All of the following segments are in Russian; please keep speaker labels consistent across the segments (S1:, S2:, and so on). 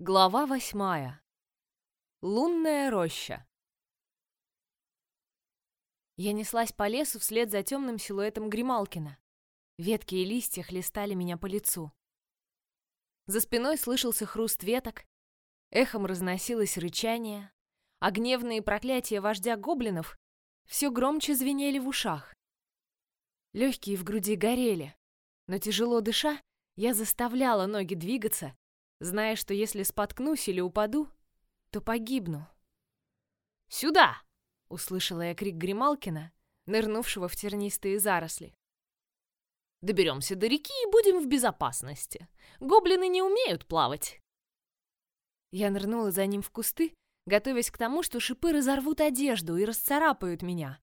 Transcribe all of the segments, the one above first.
S1: Глава восьмая. Лунная роща. Я неслась по лесу вслед за темным силуэтом Грималкина. Ветки и листья хлестали меня по лицу. За спиной слышался хруст веток, эхом разносилось рычание, а гневные проклятия вождя гоблинов все громче звенели в ушах. Легкие в груди горели, но тяжело дыша, я заставляла ноги двигаться, зная, что если споткнусь или упаду, то погибну. «Сюда!» — услышала я крик Грималкина, нырнувшего в тернистые заросли. «Доберемся до реки и будем в безопасности. Гоблины не умеют плавать!» Я нырнула за ним в кусты, готовясь к тому, что шипы разорвут одежду и расцарапают меня.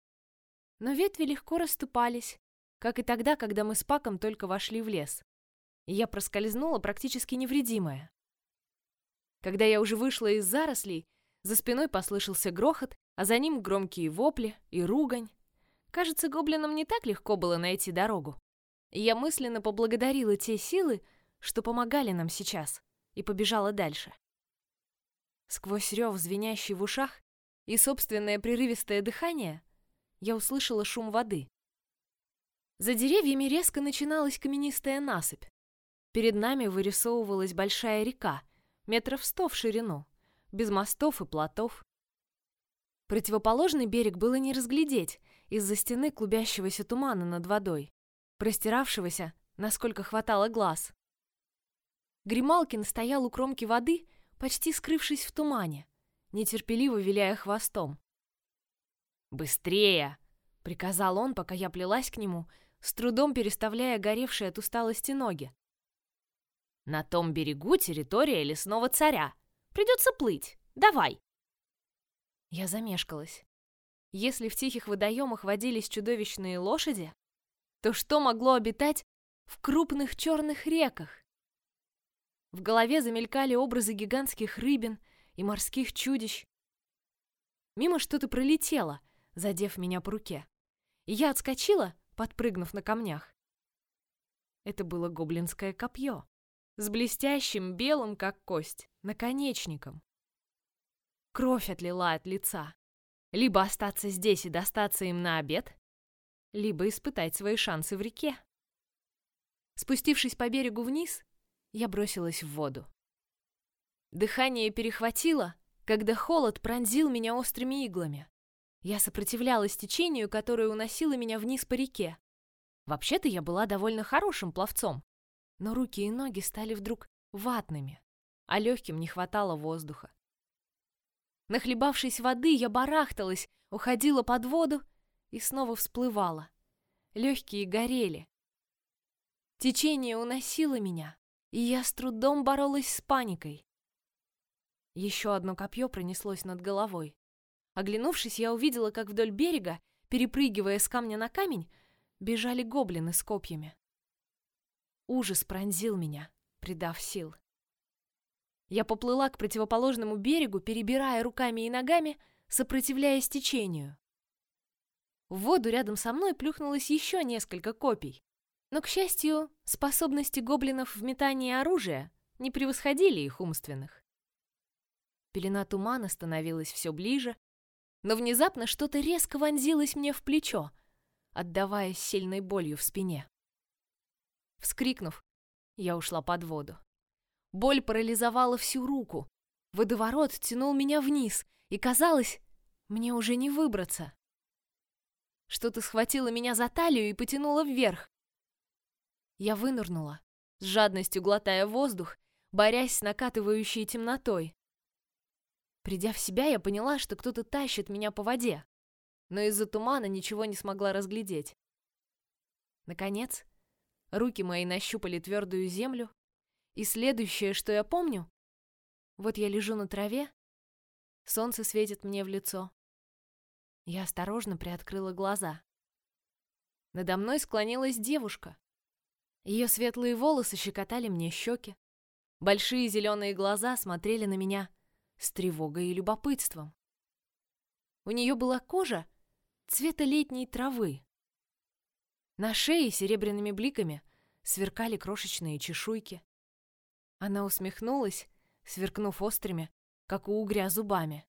S1: Но ветви легко расступались, как и тогда, когда мы с Паком только вошли в лес. Я проскользнула практически невредимая. Когда я уже вышла из зарослей, за спиной послышался грохот, а за ним громкие вопли и ругань. Кажется, гоблинам не так легко было найти дорогу. Я мысленно поблагодарила те силы, что помогали нам сейчас, и побежала дальше. Сквозь рев, звенящий в ушах, и собственное прерывистое дыхание, я услышала шум воды. За деревьями резко начиналась каменистая насыпь. Перед нами вырисовывалась большая река, метров сто в ширину, без мостов и плотов. Противоположный берег было не разглядеть из-за стены клубящегося тумана над водой, простиравшегося, насколько хватало глаз. Грималкин стоял у кромки воды почти скрывшись в тумане, нетерпеливо виляя хвостом. «Быстрее!» — приказал он, пока я плелась к нему, с трудом переставляя горевшие от усталости ноги. «На том берегу территория лесного царя. Придется плыть. Давай!» Я замешкалась. Если в тихих водоемах водились чудовищные лошади, то что могло обитать в крупных черных реках? В голове замелькали образы гигантских рыбин и морских чудищ. Мимо что-то пролетело, задев меня по руке. И я отскочила, подпрыгнув на камнях. Это было гоблинское копье с блестящим белым, как кость, наконечником. Кровь отлила от лица. Либо остаться здесь и достаться им на обед, либо испытать свои шансы в реке. Спустившись по берегу вниз, я бросилась в воду. Дыхание перехватило, когда холод пронзил меня острыми иглами. Я сопротивлялась течению, которое уносило меня вниз по реке. Вообще-то я была довольно хорошим пловцом, но руки и ноги стали вдруг ватными, а легким не хватало воздуха. Нахлебавшись воды, я барахталась, уходила под воду и снова всплывала. Легкие горели. Течение уносило меня, и я с трудом боролась с паникой. Еще одно копье пронеслось над головой. Оглянувшись, я увидела, как вдоль берега, перепрыгивая с камня на камень, бежали гоблины с копьями. Ужас пронзил меня, придав сил. Я поплыла к противоположному берегу, перебирая руками и ногами, сопротивляясь течению. В воду рядом со мной плюхнулось еще несколько копий. Но, к счастью, способности гоблинов в метании оружия не превосходили их умственных. Пелена тумана становилась все ближе, но внезапно что-то резко вонзилось мне в плечо, отдаваясь сильной болью в спине. Вскрикнув, я ушла под воду. Боль парализовала всю руку. Водоворот тянул меня вниз, и казалось, мне уже не выбраться. Что-то схватило меня за талию и потянуло вверх. Я вынырнула, с жадностью глотая воздух, борясь с накатывающей темнотой. Придя в себя, я поняла, что кто-то тащит меня по воде, но из-за тумана ничего не смогла разглядеть. Наконец, руки мои нащупали твердую землю, и следующее, что я помню, вот я лежу на траве, солнце светит мне в лицо. Я осторожно приоткрыла глаза. Надо мной склонилась девушка, ее светлые волосы щекотали мне щеки. Большие зеленые глаза смотрели на меня с тревогой и любопытством. У нее была кожа цвета летней травы. На шее серебряными бликами сверкали крошечные чешуйки. Она усмехнулась, сверкнув острыми, как у угря зубами.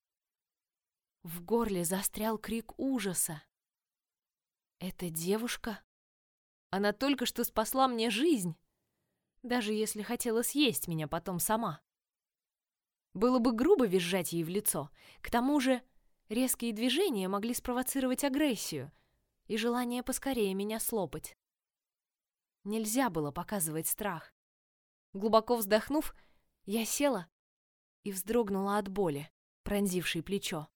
S1: В горле застрял крик ужаса. «Это девушка? Она только что спасла мне жизнь, даже если хотела съесть меня потом сама. Было бы грубо визжать ей в лицо. К тому же резкие движения могли спровоцировать агрессию и желание поскорее меня слопать. Нельзя было показывать страх. Глубоко вздохнув, я села и вздрогнула от боли, пронзившей плечо.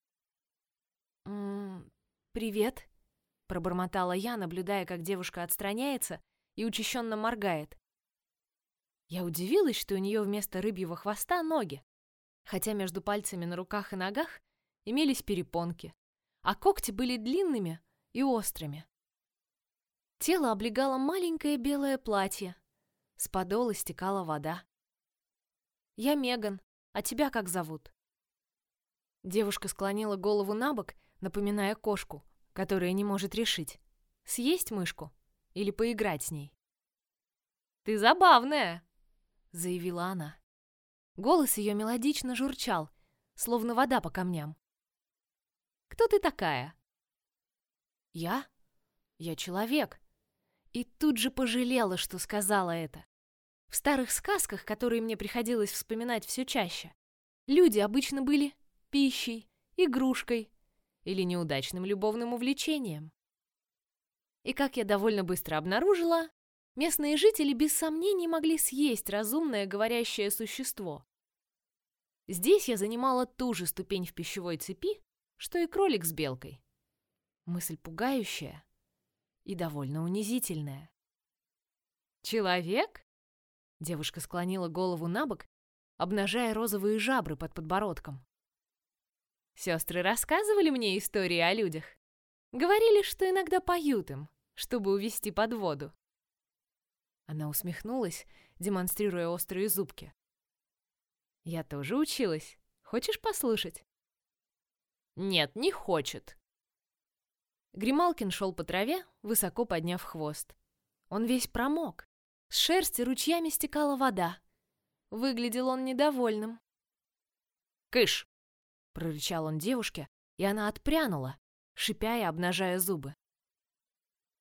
S1: «М -м, «Привет», — пробормотала я, наблюдая, как девушка отстраняется и учащенно моргает. Я удивилась, что у нее вместо рыбьего хвоста ноги, хотя между пальцами на руках и ногах имелись перепонки, а когти были длинными и острыми. Тело облегало маленькое белое платье, с подола стекала вода. «Я Меган, а тебя как зовут?» Девушка склонила голову на бок, напоминая кошку, которая не может решить, съесть мышку или поиграть с ней. «Ты забавная!» — заявила она. Голос ее мелодично журчал, словно вода по камням. «Кто ты такая?» «Я? Я человек». И тут же пожалела, что сказала это. В старых сказках, которые мне приходилось вспоминать все чаще, люди обычно были пищей, игрушкой или неудачным любовным увлечением. И как я довольно быстро обнаружила, местные жители без сомнений могли съесть разумное говорящее существо. Здесь я занимала ту же ступень в пищевой цепи, что и кролик с белкой. Мысль пугающая и довольно унизительная. «Человек?» Девушка склонила голову на бок, обнажая розовые жабры под подбородком. Сестры рассказывали мне истории о людях. Говорили, что иногда поют им, чтобы увести под воду. Она усмехнулась, демонстрируя острые зубки. Я тоже училась. Хочешь послушать? Нет, не хочет. Грималкин шел по траве, высоко подняв хвост. Он весь промок. С шерсти ручьями стекала вода. Выглядел он недовольным. «Кыш!» — прорычал он девушке, и она отпрянула, шипя и обнажая зубы.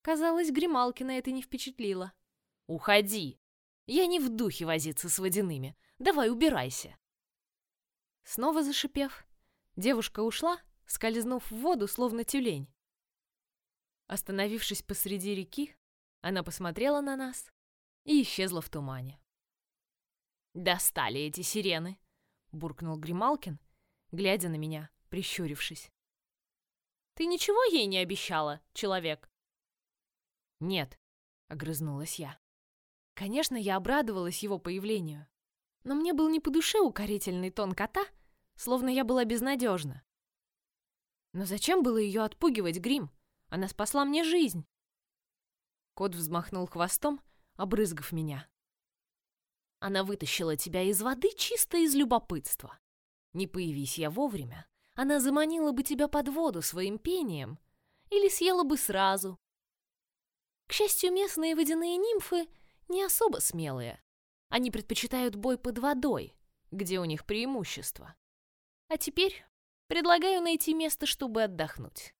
S1: Казалось, Грималкина это не впечатлило. «Уходи! Я не в духе возиться с водяными. Давай, убирайся!» Снова зашипев, девушка ушла, скользнув в воду, словно тюлень. Остановившись посреди реки, она посмотрела на нас и исчезла в тумане. «Достали эти сирены!» — буркнул Грималкин, глядя на меня, прищурившись. «Ты ничего ей не обещала, человек?» «Нет», — огрызнулась я. Конечно, я обрадовалась его появлению но мне был не по душе укорительный тон кота, словно я была безнадежна. Но зачем было ее отпугивать, Грим? Она спасла мне жизнь. Кот взмахнул хвостом, обрызгав меня. Она вытащила тебя из воды чисто из любопытства. Не появись я вовремя, она заманила бы тебя под воду своим пением или съела бы сразу. К счастью, местные водяные нимфы не особо смелые. Они предпочитают бой под водой, где у них преимущество. А теперь предлагаю найти место, чтобы отдохнуть.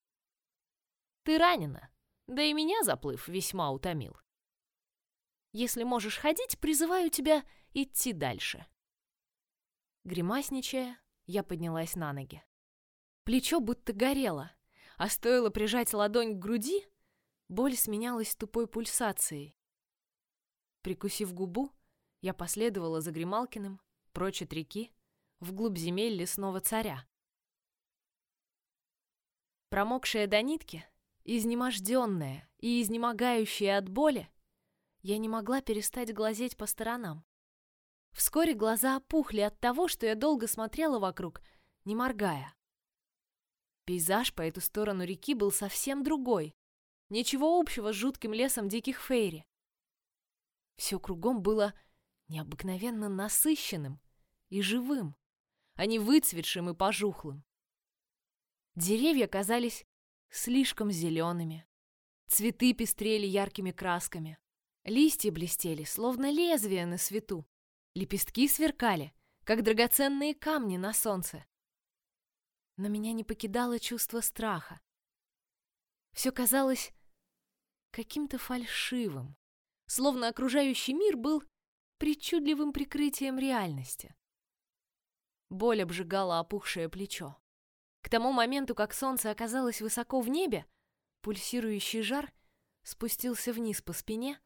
S1: Ты ранена, да и меня заплыв весьма утомил. Если можешь ходить, призываю тебя идти дальше. Гримасничая, я поднялась на ноги. Плечо будто горело, а стоило прижать ладонь к груди, боль сменялась тупой пульсацией. Прикусив губу, я последовала за Грималкиным, прочь от реки, вглубь земель лесного царя. Промокшая до нитки, изнеможденная и изнемогающая от боли, я не могла перестать глазеть по сторонам. Вскоре глаза опухли от того, что я долго смотрела вокруг, не моргая. Пейзаж по эту сторону реки был совсем другой. Ничего общего с жутким лесом диких фейри. Все кругом было необыкновенно насыщенным и живым, а не выцветшим и пожухлым. Деревья казались слишком зелеными, цветы пестрели яркими красками, листья блестели, словно лезвия на свету, лепестки сверкали, как драгоценные камни на солнце. Но меня не покидало чувство страха. Все казалось каким-то фальшивым, словно окружающий мир был причудливым прикрытием реальности. Боль обжигала опухшее плечо. К тому моменту, как солнце оказалось высоко в небе, пульсирующий жар спустился вниз по спине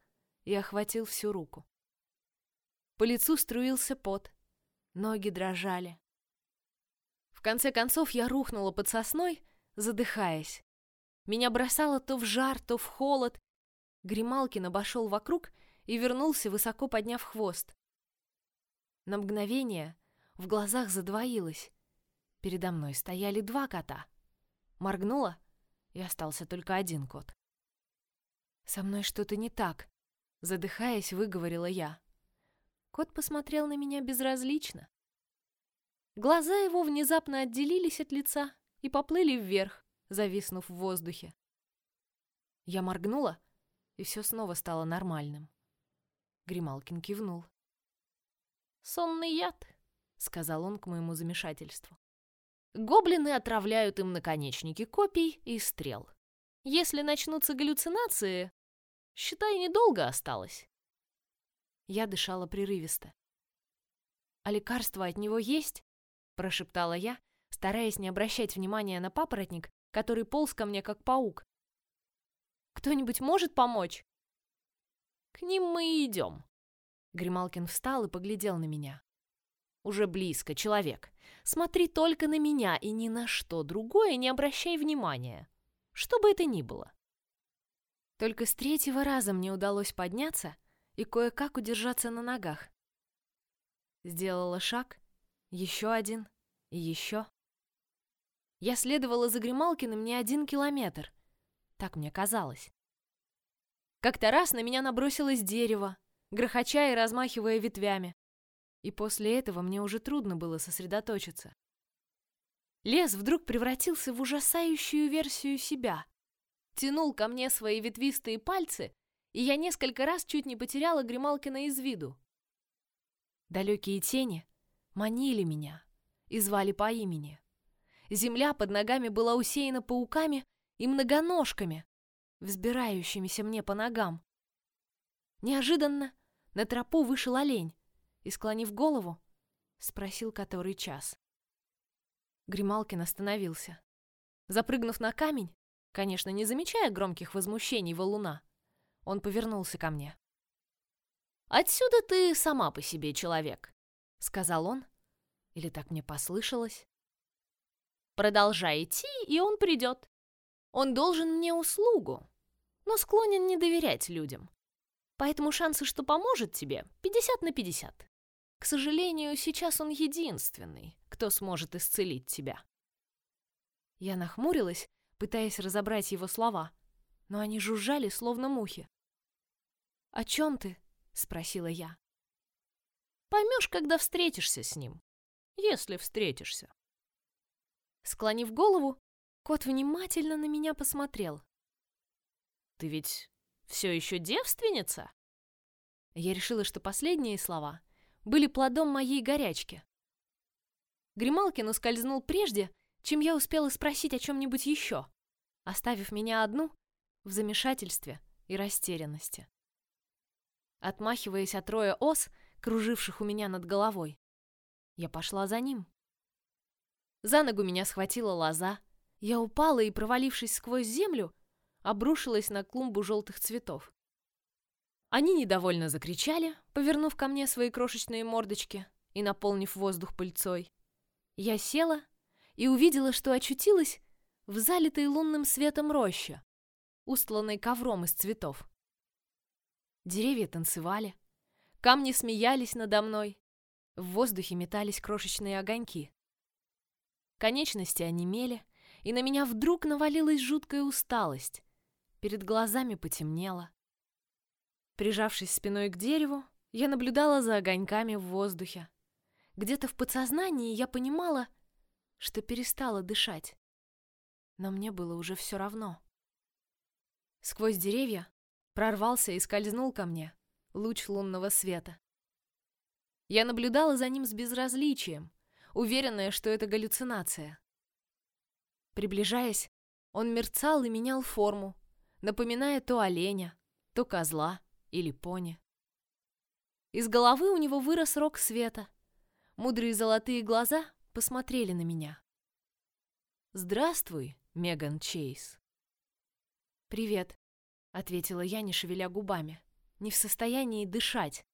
S1: и охватил всю руку. По лицу струился пот, ноги дрожали. В конце концов я рухнула под сосной, задыхаясь. Меня бросало то в жар, то в холод. Грималкин обошел вокруг и вернулся, высоко подняв хвост. На мгновение в глазах задвоилось. Передо мной стояли два кота. Моргнула, и остался только один кот. «Со мной что-то не так», — задыхаясь, выговорила я. Кот посмотрел на меня безразлично. Глаза его внезапно отделились от лица и поплыли вверх, зависнув в воздухе. Я моргнула, и все снова стало нормальным. Грималкин кивнул. «Сонный яд», — сказал он к моему замешательству. «Гоблины отравляют им наконечники копий и стрел. Если начнутся галлюцинации, считай, недолго осталось». Я дышала прерывисто. «А лекарства от него есть?» — прошептала я, стараясь не обращать внимания на папоротник, который полз ко мне как паук. «Кто-нибудь может помочь?» «К ним мы и идем». Грималкин встал и поглядел на меня. «Уже близко, человек. Смотри только на меня и ни на что другое не обращай внимания. Что бы это ни было». Только с третьего раза мне удалось подняться и кое-как удержаться на ногах. Сделала шаг, еще один и еще. Я следовала за Грималкиным не один километр. Так мне казалось. Как-то раз на меня набросилось дерево, грохоча и размахивая ветвями. И после этого мне уже трудно было сосредоточиться. Лес вдруг превратился в ужасающую версию себя. Тянул ко мне свои ветвистые пальцы, и я несколько раз чуть не потеряла Грималкина из виду. Далекие тени манили меня и звали по имени. Земля под ногами была усеяна пауками и многоножками, взбирающимися мне по ногам. Неожиданно на тропу вышел олень и, склонив голову, спросил, который час. Грималкин остановился. Запрыгнув на камень, конечно, не замечая громких возмущений валуна, он повернулся ко мне. «Отсюда ты сама по себе человек», — сказал он, или так мне послышалось? Продолжай идти, и он придет. Он должен мне услугу, но склонен не доверять людям. Поэтому шансы, что поможет тебе, 50 на 50. К сожалению, сейчас он единственный, кто сможет исцелить тебя. Я нахмурилась, пытаясь разобрать его слова, но они жужжали, словно мухи. «О чем ты?» — спросила я. «Поймешь, когда встретишься с ним если встретишься. Склонив голову, кот внимательно на меня посмотрел. «Ты ведь все еще девственница?» Я решила, что последние слова были плодом моей горячки. Грималкин ускользнул прежде, чем я успела спросить о чем-нибудь еще, оставив меня одну в замешательстве и растерянности. Отмахиваясь от роя ос, круживших у меня над головой, я пошла за ним. За ногу меня схватила лоза. Я упала и, провалившись сквозь землю, обрушилась на клумбу желтых цветов. Они недовольно закричали, повернув ко мне свои крошечные мордочки и наполнив воздух пыльцой. Я села и увидела, что очутилась в залитой лунным светом роще, устланной ковром из цветов. Деревья танцевали, камни смеялись надо мной, в воздухе метались крошечные огоньки. Конечности онемели, и на меня вдруг навалилась жуткая усталость. Перед глазами потемнело. Прижавшись спиной к дереву, я наблюдала за огоньками в воздухе. Где-то в подсознании я понимала, что перестала дышать. Но мне было уже все равно. Сквозь деревья прорвался и скользнул ко мне луч лунного света. Я наблюдала за ним с безразличием, уверенная, что это галлюцинация. Приближаясь, он мерцал и менял форму, напоминая то оленя, то козла или пони. Из головы у него вырос рог света. Мудрые золотые глаза посмотрели на меня. «Здравствуй, Меган Чейз». «Привет», — ответила я, не шевеля губами, не в состоянии дышать.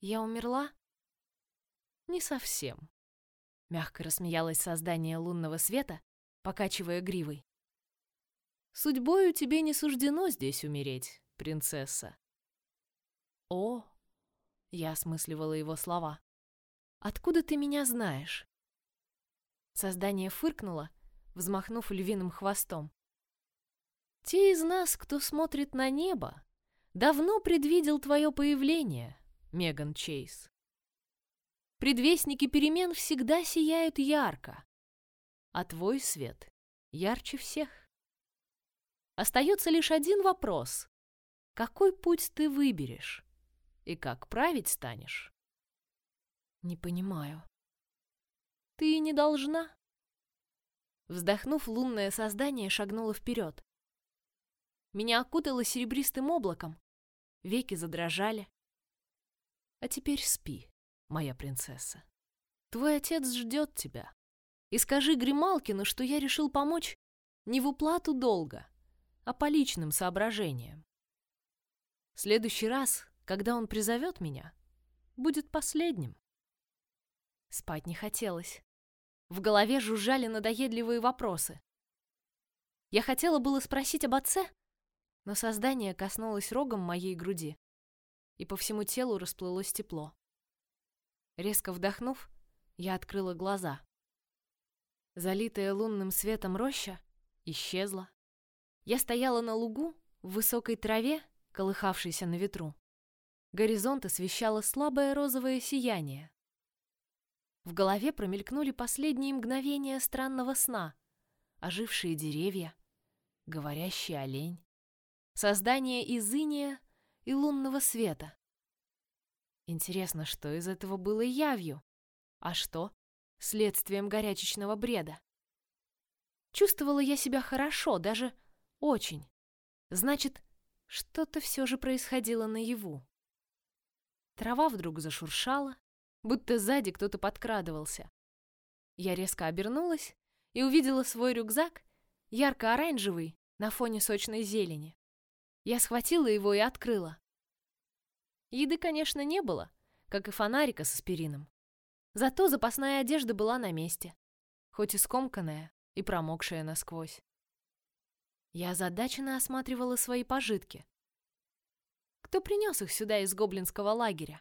S1: «Я умерла?» «Не совсем», — мягко рассмеялось создание лунного света, покачивая гривой. «Судьбою тебе не суждено здесь умереть, принцесса». «О!» — я осмысливала его слова. «Откуда ты меня знаешь?» Создание фыркнуло, взмахнув львиным хвостом. «Те из нас, кто смотрит на небо, давно предвидел твое появление, Меган Чейз. Предвестники перемен всегда сияют ярко, а твой свет ярче всех. Остается лишь один вопрос. Какой путь ты выберешь? И как править станешь? Не понимаю. Ты не должна. Вздохнув, лунное создание шагнуло вперед. Меня окутало серебристым облаком. Веки задрожали. А теперь спи, моя принцесса. Твой отец ждет тебя. И скажи Грималкину, что я решил помочь не в уплату долга, а по личным соображениям. Следующий раз, когда он призовет меня, будет последним. Спать не хотелось. В голове жужжали надоедливые вопросы. Я хотела было спросить об отце, но создание коснулось рогом моей груди, и по всему телу расплылось тепло. Резко вдохнув, я открыла глаза. Залитая лунным светом роща исчезла. Я стояла на лугу, в высокой траве, колыхавшейся на ветру. Горизонт освещало слабое розовое сияние. В голове промелькнули последние мгновения странного сна. Ожившие деревья, говорящий олень, создание из иния и лунного света. Интересно, что из этого было явью, а что следствием горячечного бреда. Чувствовала я себя хорошо, даже очень. Значит, что-то все же происходило наяву. Трава вдруг зашуршала, будто сзади кто-то подкрадывался. Я резко обернулась и увидела свой рюкзак, ярко-оранжевый, на фоне сочной зелени. Я схватила его и открыла. Еды, конечно, не было, как и фонарика с аспирином. Зато запасная одежда была на месте, хоть и скомканная и промокшая насквозь. Я озадаченно осматривала свои пожитки. Кто принес их сюда из гоблинского лагеря?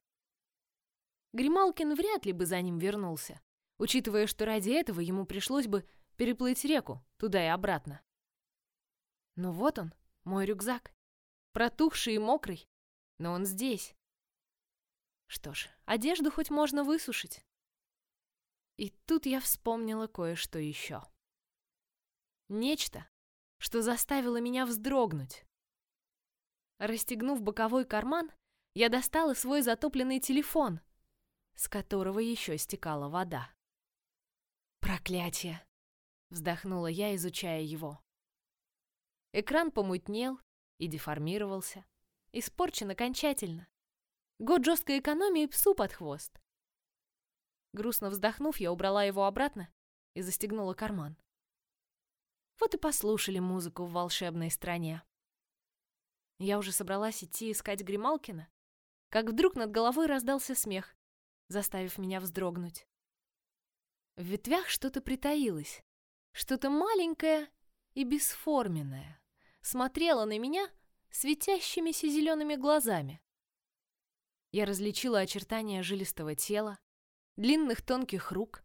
S1: Грималкин вряд ли бы за ним вернулся, учитывая, что ради этого ему пришлось бы переплыть реку туда и обратно. Но вот он, мой рюкзак, протухший и мокрый, но он здесь. Что ж, одежду хоть можно высушить. И тут я вспомнила кое-что еще. Нечто, что заставило меня вздрогнуть. Расстегнув боковой карман, я достала свой затопленный телефон, с которого еще стекала вода. «Проклятие!» — вздохнула я, изучая его. Экран помутнел и деформировался. Испорчен окончательно. Год жесткой экономии псу под хвост. Грустно вздохнув, я убрала его обратно и застегнула карман. Вот и послушали музыку в волшебной стране. Я уже собралась идти искать Грималкина, как вдруг над головой раздался смех, заставив меня вздрогнуть. В ветвях что-то притаилось, что-то маленькое и бесформенное, смотрело на меня светящимися зелеными глазами. Я различила очертания жилистого тела, длинных тонких рук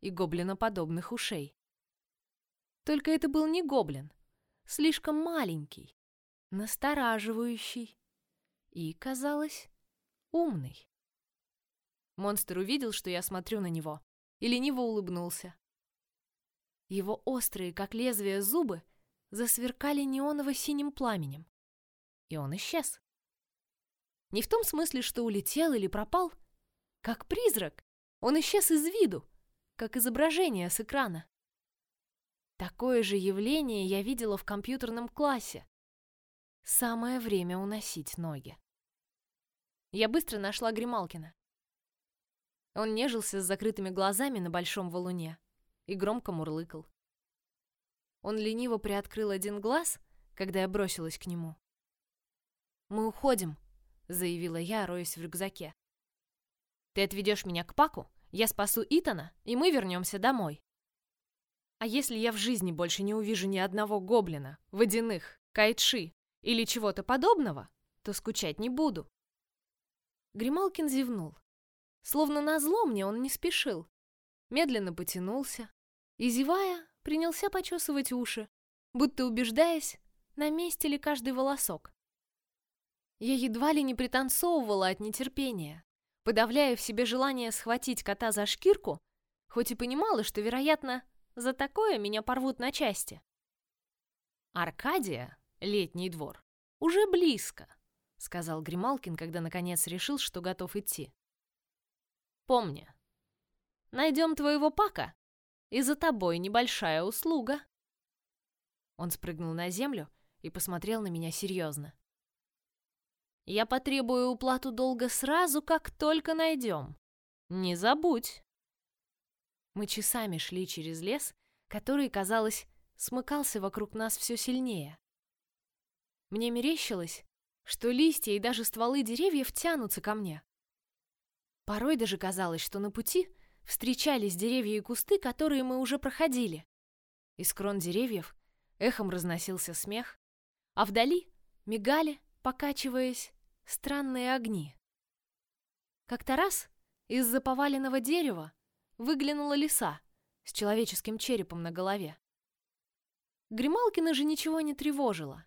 S1: и гоблиноподобных ушей. Только это был не гоблин, слишком маленький, настораживающий и, казалось, умный. Монстр увидел, что я смотрю на него, и лениво улыбнулся. Его острые, как лезвие, зубы засверкали неоново-синим пламенем, и он исчез. Не в том смысле, что улетел или пропал, Как призрак. Он исчез из виду, как изображение с экрана. Такое же явление я видела в компьютерном классе. Самое время уносить ноги. Я быстро нашла Грималкина. Он нежился с закрытыми глазами на большом валуне и громко мурлыкал. Он лениво приоткрыл один глаз, когда я бросилась к нему. «Мы уходим», — заявила я, роясь в рюкзаке. «Ты отведешь меня к Паку, я спасу Итана, и мы вернемся домой. А если я в жизни больше не увижу ни одного гоблина, водяных, кайтши или чего-то подобного, то скучать не буду». Грималкин зевнул. Словно назло мне он не спешил. Медленно потянулся и, зевая, принялся почесывать уши, будто убеждаясь, на месте ли каждый волосок. Я едва ли не пританцовывала от нетерпения, подавляя в себе желание схватить кота за шкирку, хоть и понимала, что, вероятно, за такое меня порвут на части. Аркадия, летний двор, уже близко, сказал Грималкин, когда наконец решил, что готов идти. Помни, найдем твоего пака, и за тобой небольшая услуга. Он спрыгнул на землю и посмотрел на меня серьезно. Я потребую уплату долга сразу, как только найдем. Не забудь. Мы часами шли через лес, который, казалось, смыкался вокруг нас все сильнее. Мне мерещилось, что листья и даже стволы деревьев тянутся ко мне. Порой даже казалось, что на пути встречались деревья и кусты, которые мы уже проходили. Из крон деревьев эхом разносился смех, а вдали мигали, покачиваясь, странные огни. Как-то раз из-за поваленного дерева выглянула лиса с человеческим черепом на голове. Грималкина же ничего не тревожило.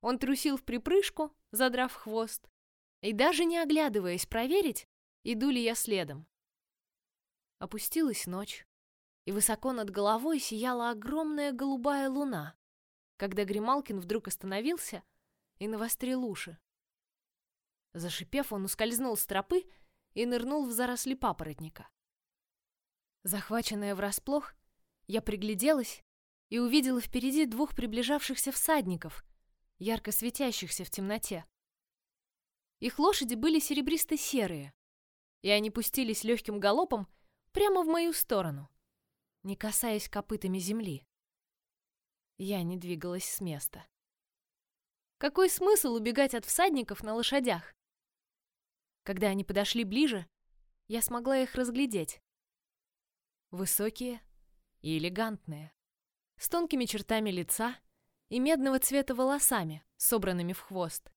S1: Он трусил в припрыжку, задрав хвост, и даже не оглядываясь проверить, иду ли я следом. Опустилась ночь, и высоко над головой сияла огромная голубая луна, когда Грималкин вдруг остановился и навострил уши. Зашипев, он ускользнул с тропы и нырнул в заросли папоротника. Захваченная врасплох, я пригляделась и увидела впереди двух приближавшихся всадников, ярко светящихся в темноте. Их лошади были серебристо-серые, и они пустились легким галопом прямо в мою сторону, не касаясь копытами земли. Я не двигалась с места. Какой смысл убегать от всадников на лошадях? Когда они подошли ближе, я смогла их разглядеть. Высокие и элегантные, с тонкими чертами лица и медного цвета волосами, собранными в хвост.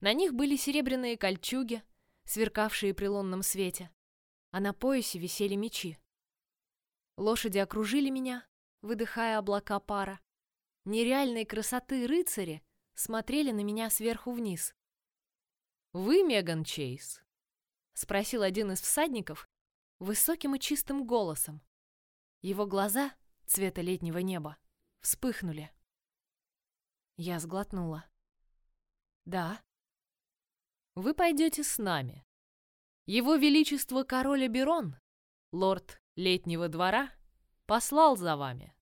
S1: На них были серебряные кольчуги, сверкавшие при лунном свете, а на поясе висели мечи. Лошади окружили меня, выдыхая облака пара. Нереальной красоты рыцари смотрели на меня сверху вниз. «Вы Меган Чейз?» — спросил один из всадников высоким и чистым голосом. Его глаза, цвета летнего неба, вспыхнули. Я сглотнула. «Да». «Вы пойдете с нами. Его Величество король Аберон, лорд летнего двора, послал за вами».